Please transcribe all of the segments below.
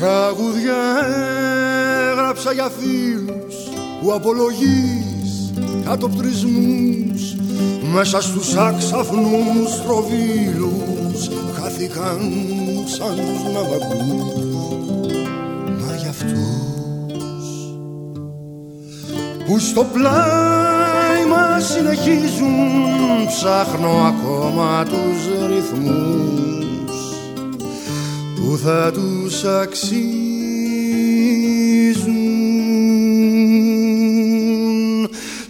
Τραγουδιά έγραψα για φίλους που απολογείς κατοπτρισμούς. Μέσα στους άξαφνους τροβίλους χάθηκαν σαν τους ναυαγούς μα για αυτούς που στο πλάι μας συνεχίζουν ψάχνω ακόμα τους ρυθμούς που θα τους αξίζουν.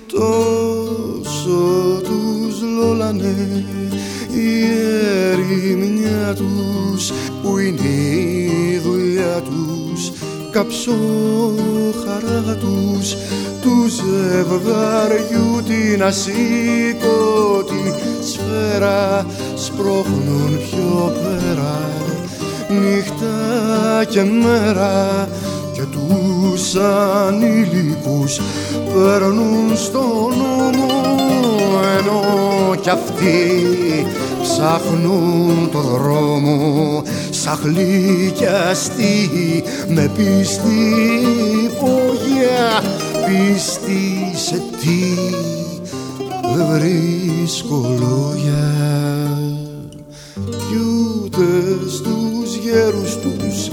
Τόσο τους λόλανε η ερημιά τους που είναι η δουλειά τους. Καψώ χαρά τους τους ζευγαριού την ασήκωτη σφαίρα σπρώχνουν πιο πέρα. νύχτα και μέρα και τους ανήλικους παίρνουν στο νόμο ενώ κι αυτοί ψάχνουν το δρόμο σαν αστεί με πίστη υπόγεια. Πίστη σε τι δεν βρίσκω λόγια. Κι ούτε στους γέρους τους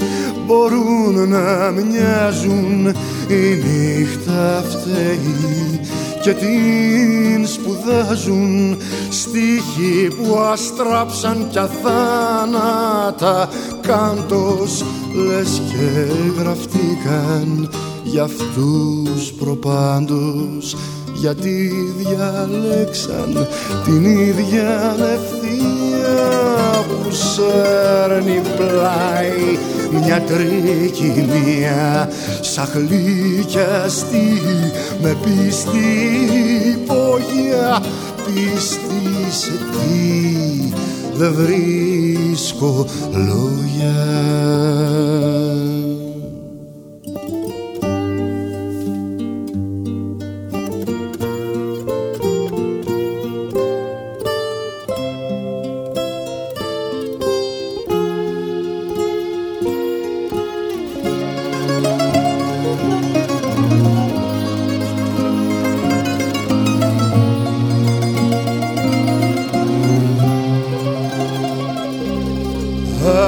μπορούν να μοιάζουν. Η νύχτα φταίει και την σπουδάζουν. Στίχοι που αστράψαν κι αθάνατα κάντος λες και γραφτήκαν. Για αυτούς προπάντως γιατί διαλέξαν την ίδια ευθεία που σέρνει πλάι. Μια τρικυμία σαν αστή με πίστη υπόγεια. Πίστη σε τι δεν βρίσκω λόγια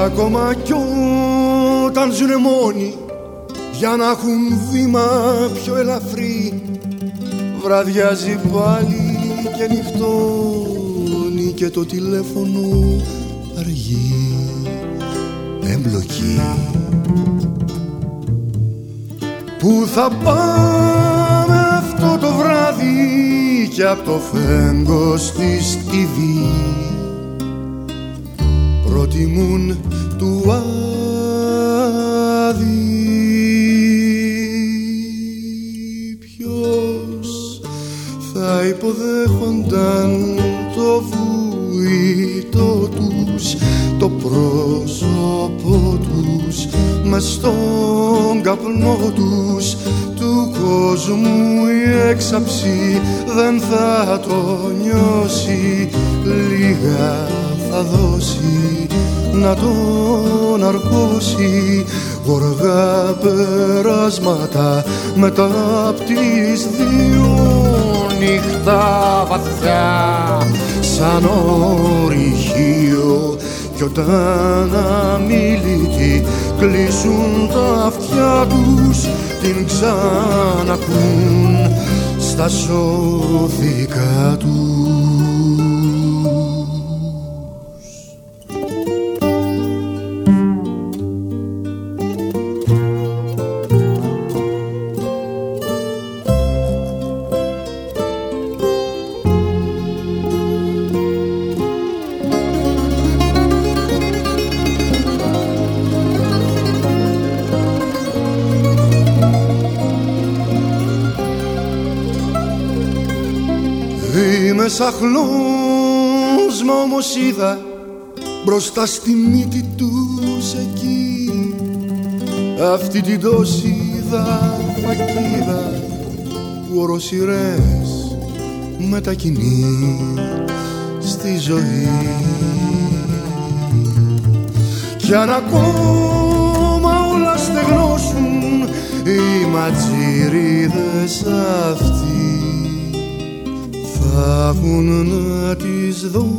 Ακόμα κι όταν ζουνε μόνοι για να έχουν βήμα πιο ελαφρύ βραδιάζει πάλι και νυχτώνει και το τηλέφωνο αργεί εμπλοκή Πού θα πάμε αυτό το βράδυ και από το φέγγος της TV προτιμούν του άδει Ποιος θα υποδέχονταν το βουητό τους το πρόσωπο τους μες στον καπνό τους του κόσμου η έξαψη δεν θα το νιώσει λίγα θα δώσει να τον αρκώσει. Γοργά περάσματα μετά απ' τις δύο νύχτα βαθιά. Σαν ορυχείο κι όταν αμήλυτοι κλείσουν τα αυτιά τους την ξανακούν στα σώθηκα τους Είμαι σαχνός μα όμως είδα μπροστά στη μύτη τους εκεί. Αυτή την τόση φακίδα που οροσυρές μετακινείς στη ζωή. Κι αν ακόμα όλα ματζήριδες αυτοί θα βγουν να τις δώσουν